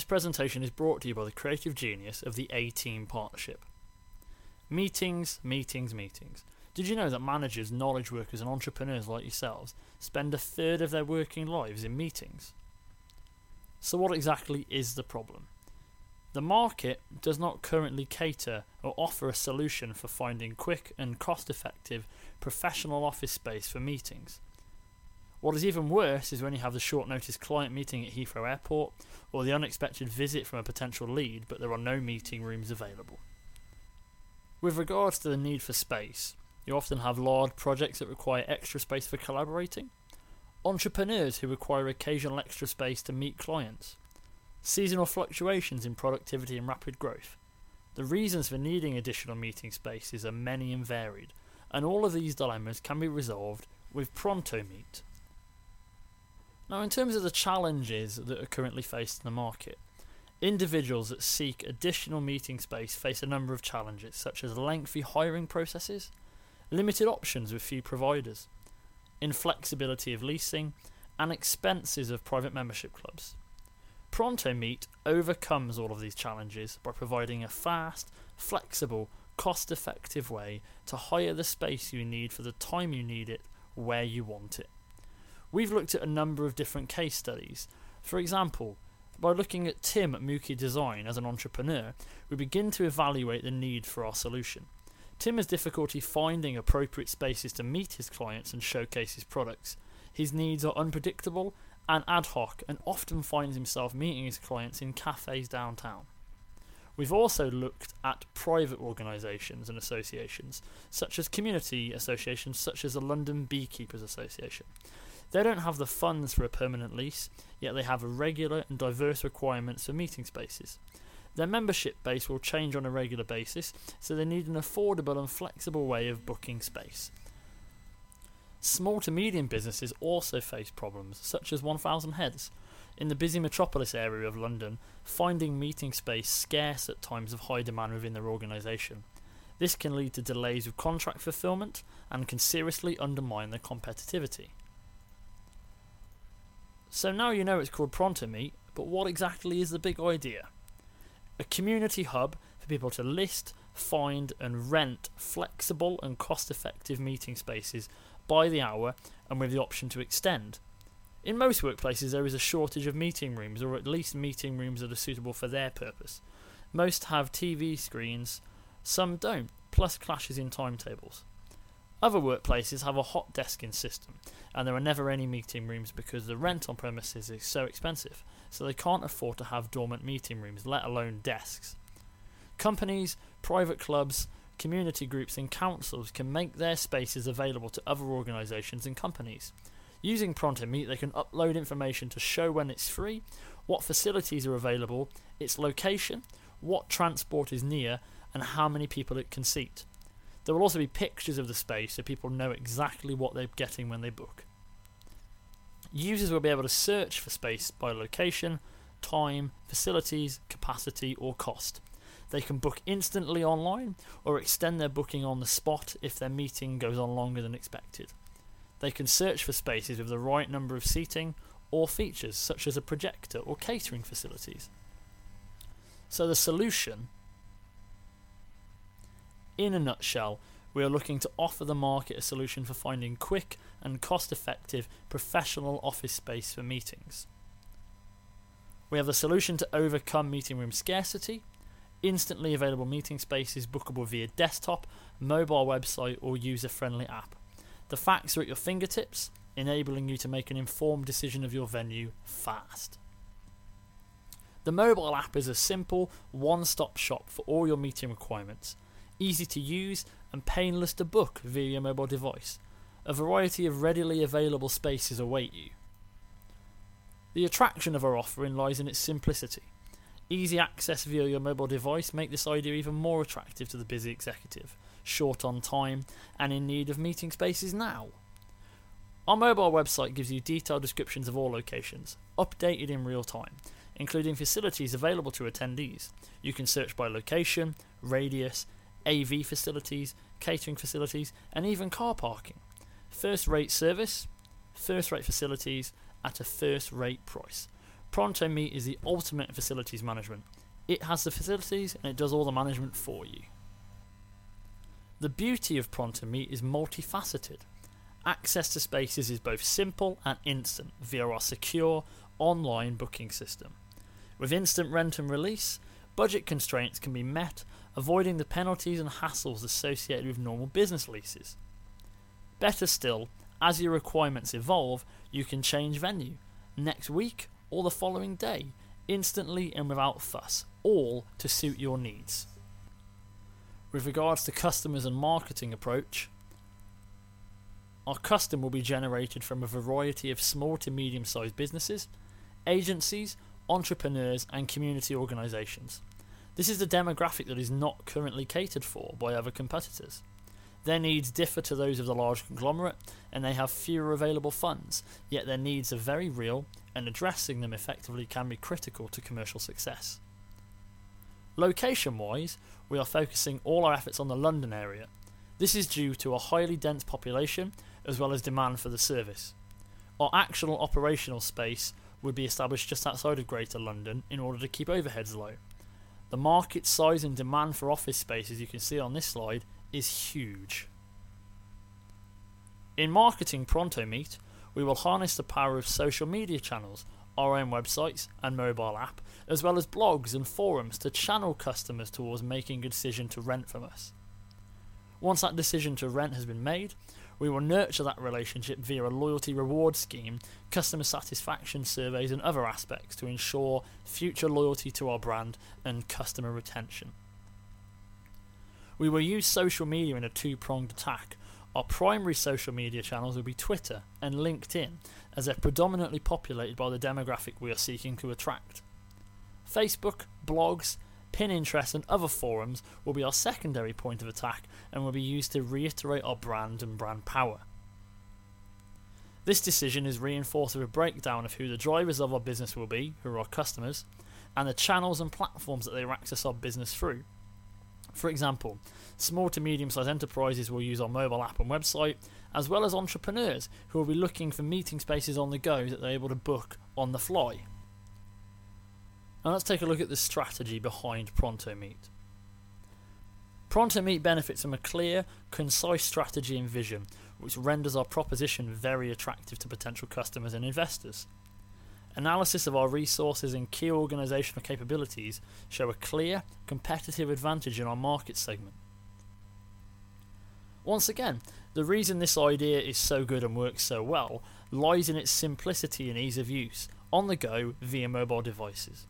This presentation is brought to you by the creative genius of the A Team Partnership. Meetings, meetings, meetings. Did you know that managers, knowledge workers, and entrepreneurs like yourselves spend a third of their working lives in meetings? So, what exactly is the problem? The market does not currently cater or offer a solution for finding quick and cost effective professional office space for meetings. What is even worse is when you have the short notice client meeting at Heathrow Airport or the unexpected visit from a potential lead, but there are no meeting rooms available. With regards to the need for space, you often have large projects that require extra space for collaborating, entrepreneurs who require occasional extra space to meet clients, seasonal fluctuations in productivity and rapid growth. The reasons for needing additional meeting spaces are many and varied, and all of these dilemmas can be resolved with Pronto Meet. Now, in terms of the challenges that are currently faced in the market, individuals that seek additional meeting space face a number of challenges, such as lengthy hiring processes, limited options with few providers, inflexibility of leasing, and expenses of private membership clubs. Pronto Meet overcomes all of these challenges by providing a fast, flexible, cost effective way to hire the space you need for the time you need it, where you want it. We've looked at a number of different case studies. For example, by looking at Tim at Mookie Design as an entrepreneur, we begin to evaluate the need for our solution. Tim has difficulty finding appropriate spaces to meet his clients and showcase his products. His needs are unpredictable and ad hoc and often finds himself meeting his clients in cafes downtown. We've also looked at private organisations and associations, such as community associations such as the London Beekeepers Association. They don't have the funds for a permanent lease, yet they have a regular and diverse requirements for meeting spaces. Their membership base will change on a regular basis, so they need an affordable and flexible way of booking space. Small to medium businesses also face problems, such as 1,000 heads. In the busy metropolis area of London, finding meeting space scarce at times of high demand within their organisation. This can lead to delays with contract fulfilment and can seriously undermine their competitivity. So now you know it's called Pronto Meet, but what exactly is the big idea? A community hub for people to list, find, and rent flexible and cost effective meeting spaces by the hour and with the option to extend. In most workplaces, there is a shortage of meeting rooms, or at least meeting rooms that are suitable for their purpose. Most have TV screens, some don't, plus clashes in timetables. Other workplaces have a hot desking system, and there are never any meeting rooms because the rent on premises is so expensive, so they can't afford to have dormant meeting rooms, let alone desks. Companies, private clubs, community groups and councils can make their spaces available to other organisations and companies. Using Pronto Meet, they can upload information to show when it's free, what facilities are available, its location, what transport is near, and how many people it can seat. There will also be pictures of the space so people know exactly what they're getting when they book. Users will be able to search for space by location, time, facilities, capacity, or cost. They can book instantly online or extend their booking on the spot if their meeting goes on longer than expected. They can search for spaces with the right number of seating or features such as a projector or catering facilities. So, the solution, in a nutshell, we are looking to offer the market a solution for finding quick and cost effective professional office space for meetings. We have the solution to overcome meeting room scarcity instantly available meeting spaces bookable via desktop, mobile website, or user friendly app. The facts are at your fingertips, enabling you to make an informed decision of your venue fast. The mobile app is a simple, one stop shop for all your meeting requirements, easy to use and painless to book via your mobile device. A variety of readily available spaces await you. The attraction of our offering lies in its simplicity. Easy access via your mobile device make this idea even more attractive to the busy executive, short on time and in need of meeting spaces now. Our mobile website gives you detailed descriptions of all locations, updated in real time, including facilities available to attendees. You can search by location, radius, AV facilities, catering facilities, and even car parking. First rate service, first rate facilities at a first rate price. Pronto Meet is the ultimate facilities management. It has the facilities and it does all the management for you. The beauty of Pronto Meet is multifaceted. Access to spaces is both simple and instant via our secure online booking system. With instant rent and release, budget constraints can be met, avoiding the penalties and hassles associated with normal business leases. Better still, as your requirements evolve, you can change venue next week or the following day, instantly and without fuss, all to suit your needs. With regards to customers and marketing approach, our custom will be generated from a variety of small to medium sized businesses, agencies, entrepreneurs, and community organisations. This is the demographic that is not currently catered for by other competitors. Their needs differ to those of the large conglomerate, and they have fewer available funds, yet their needs are very real, and addressing them effectively can be critical to commercial success. Location wise, we are focusing all our efforts on the London area. This is due to a highly dense population as well as demand for the service. Our actual operational space would be established just outside of Greater London in order to keep overheads low. The market size and demand for office space, as you can see on this slide, is huge. In marketing Pronto Meet, we will harness the power of social media channels, our own websites and mobile app, as well as blogs and forums to channel customers towards making a decision to rent from us. Once that decision to rent has been made, we will nurture that relationship via a loyalty reward scheme, customer satisfaction surveys, and other aspects to ensure future loyalty to our brand and customer retention. We will use social media in a two pronged attack. Our primary social media channels will be Twitter and LinkedIn, as they're predominantly populated by the demographic we are seeking to attract. Facebook, blogs, Pinterest, and other forums will be our secondary point of attack and will be used to reiterate our brand and brand power. This decision is reinforced with a breakdown of who the drivers of our business will be, who are our customers, and the channels and platforms that they access our business through. For example, small to medium sized enterprises will use our mobile app and website, as well as entrepreneurs who will be looking for meeting spaces on the go that they're able to book on the fly. Now let's take a look at the strategy behind Pronto Meet. Pronto Meet benefits from a clear, concise strategy and vision, which renders our proposition very attractive to potential customers and investors. Analysis of our resources and key organisational capabilities show a clear, competitive advantage in our market segment. Once again, the reason this idea is so good and works so well lies in its simplicity and ease of use, on the go via mobile devices.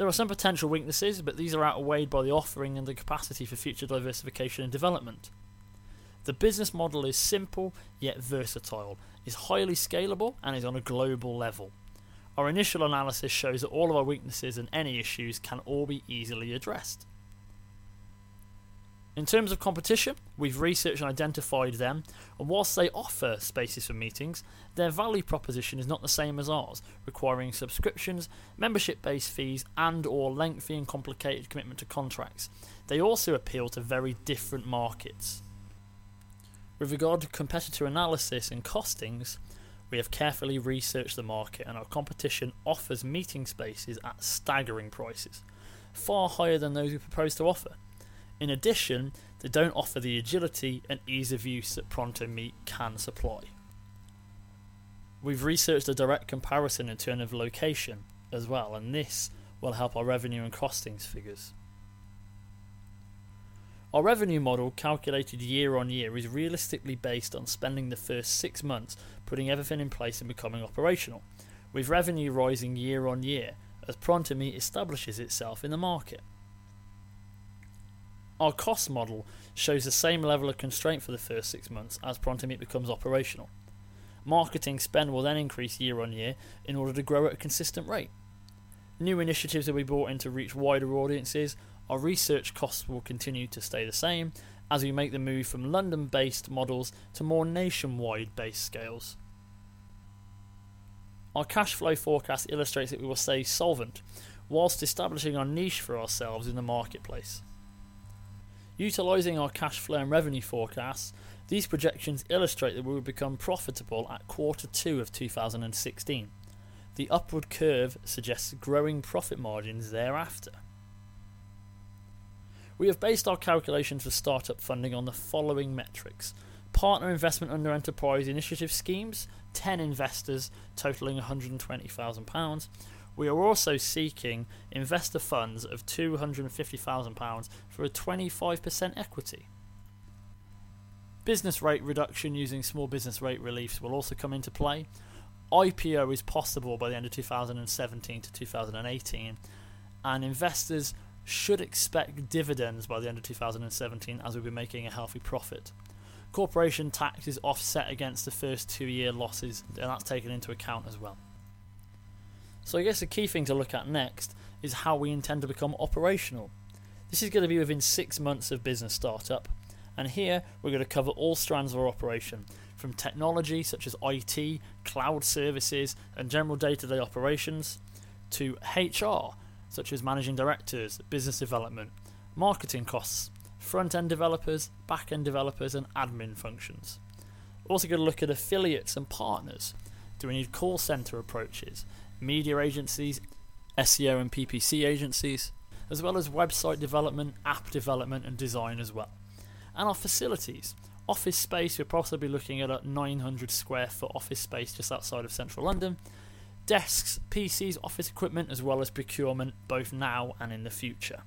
There are some potential weaknesses, but these are outweighed by the offering and the capacity for future diversification and development. The business model is simple yet versatile, is highly scalable, and is on a global level. Our initial analysis shows that all of our weaknesses and any issues can all be easily addressed. In terms of competition, we've researched and identified them, and whilst they offer spaces for meetings, their value proposition is not the same as ours, requiring subscriptions, membership-based fees, and or lengthy and complicated commitment to contracts. They also appeal to very different markets. With regard to competitor analysis and costings, we have carefully researched the market and our competition offers meeting spaces at staggering prices, far higher than those we propose to offer. In addition, they don't offer the agility and ease of use that Pronto Meet can supply. We've researched a direct comparison in terms of location as well, and this will help our revenue and costings figures. Our revenue model, calculated year on year, is realistically based on spending the first six months putting everything in place and becoming operational, with revenue rising year on year as Pronto Meet establishes itself in the market. Our cost model shows the same level of constraint for the first six months as Pronto Meet becomes operational. Marketing spend will then increase year on year in order to grow at a consistent rate. New initiatives will be brought in to reach wider audiences. Our research costs will continue to stay the same as we make the move from London based models to more nationwide based scales. Our cash flow forecast illustrates that we will stay solvent whilst establishing our niche for ourselves in the marketplace. Utilising our cash flow and revenue forecasts, these projections illustrate that we will become profitable at quarter two of 2016. the upward curve suggests growing profit margins thereafter. We have based our calculations for startup funding on the following metrics partner investment under enterprise initiative schemes, 10 investors totaling £120,000. We are also seeking investor funds of £250,000 for a 25% equity. Business rate reduction using small business rate reliefs will also come into play. IPO is possible by the end of 2017 to 2018, and investors should expect dividends by the end of 2017 as we'll be making a healthy profit. Corporation tax is offset against the first two year losses, and that's taken into account as well. So, I guess the key thing to look at next is how we intend to become operational. This is going to be within six months of business startup, and here we're going to cover all strands of our operation from technology such as IT, cloud services, and general day to day operations, to HR such as managing directors, business development, marketing costs, front end developers, back end developers, and admin functions. Also, going to look at affiliates and partners. Do we need call center approaches, media agencies, SEO and PPC agencies, as well as website development, app development, and design as well? And our facilities. Office space, we're possibly looking at a 900 square foot office space just outside of central London. Desks, PCs, office equipment, as well as procurement, both now and in the future.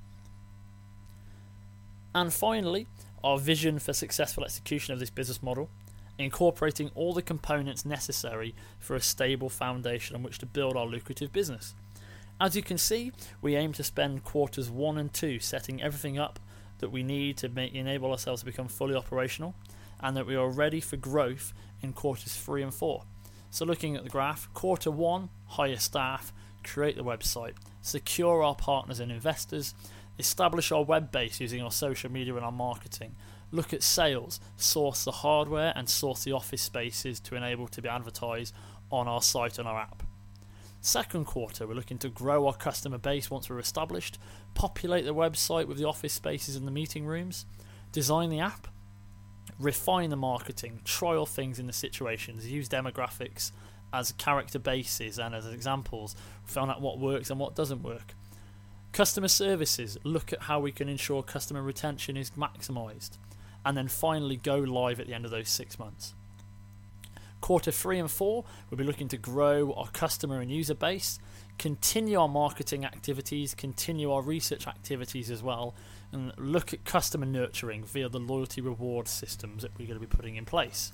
And finally, our vision for successful execution of this business model, incorporating all the components necessary for a stable foundation on which to build our lucrative business. As you can see, we aim to spend quarters one and two setting everything up that we need to make, enable ourselves to become fully operational, and that we are ready for growth in quarters three and four. So, looking at the graph, quarter one, hire staff, create the website, secure our partners and investors, establish our web base using our social media and our marketing, look at sales, source the hardware, and source the office spaces to enable to be advertised on our site and our app. Second quarter, we're looking to grow our customer base once we're established, populate the website with the office spaces and the meeting rooms, design the app, refine the marketing, trial things in the situations, use demographics as character bases and as examples, find out what works and what doesn't work. Customer services, look at how we can ensure customer retention is maximised, and then finally go live at the end of those six months. Quarter three and four, we'll be looking to grow our customer and user base, continue our marketing activities, continue our research activities as well, and look at customer nurturing via the loyalty reward systems that we're going to be putting in place.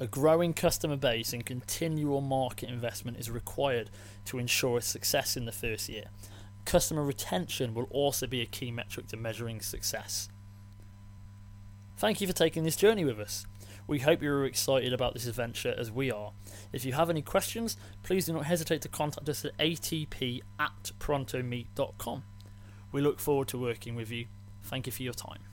A growing customer base and continual market investment is required to ensure success in the first year. Customer retention will also be a key metric to measuring success. Thank you for taking this journey with us. We hope you're excited about this adventure as we are. If you have any questions, please do not hesitate to contact us at atp at prontomeet.com. We look forward to working with you. Thank you for your time.